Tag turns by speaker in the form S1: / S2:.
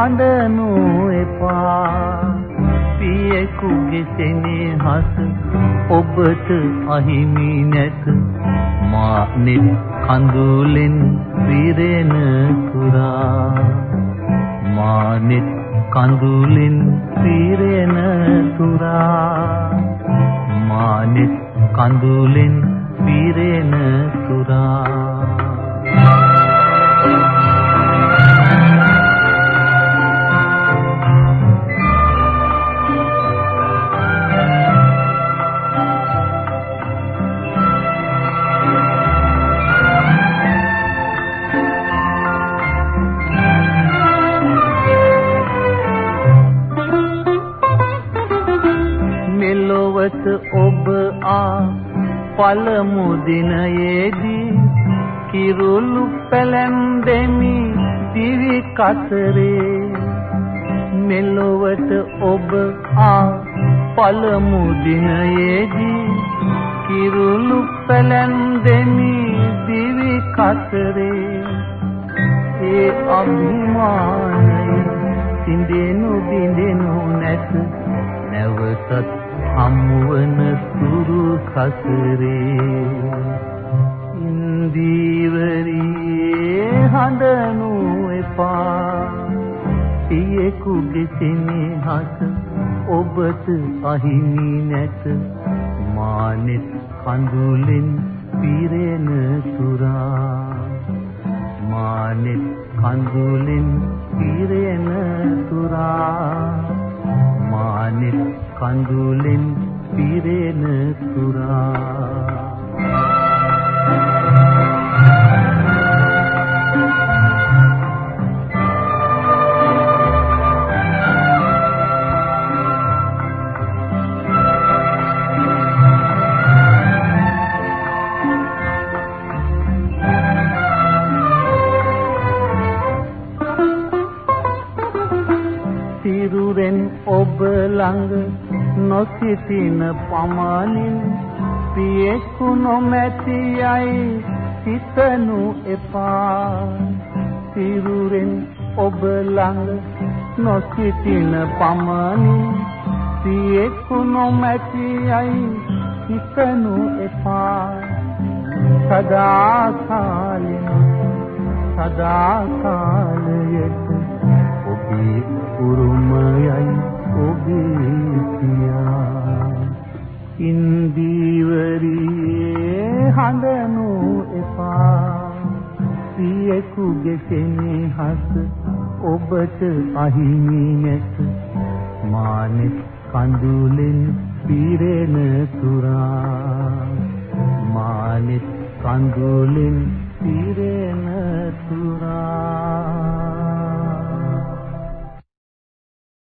S1: හඳනු එපා. පියෙකුගේ සෙනෙහස ඔබට අහිමි නැත. මා නිත් කඳුලෙන් පිරෙන තුරා මා නිත් කඳුලෙන් පිරෙන තුරා මා නිත් කඳුලෙන් පිරෙන තුරා මෙලොවට ඔබ ආ පළමු දිනයේදී කිරුළු පැලැන්දෙමි දිවි කතරේ. මෙලොවට ඔබ ආ පළමු දිනයේදී කිරුළු පැලැන්දෙමි දිවි කතරේ. ඒ අභිමානය සිඳෙනු බිඳෙනු නැත. නැවතත් හමුවන සුරු කසරේ ඉන්දීවරියේ හඳනු එපා. පියෙකුගේ සෙනෙහස ඔබට අහිමි නැත. මානෙත් කඳුලෙන් පිරෙන තුරා මානෙත් කඳුලෙන් පිරෙන තුරා මානෙත් කඳුලෙන් පිරෙන තුරා සිරුරෙන් ඔබ ළඟ නොසිටින පමණින් පියෙකු නොමැතියයි සිතනු එපා. සිරුරෙන් ඔබ ළඟ නොසිටින පමණින් පියෙකු නොමැතියයි සිතනු එපා. සදා කාලෙන සදා කාලයට ඔබේ උරුමයයි ඔබේ පියා ඉන්දීවරියේ හඳනු එපා. සියෙකුගේ සෙනෙහස ඔබට අහිමි නැත. මානෙත් කඳුලෙන් පිරෙන තුරා. මානෙත් කඳුලෙන්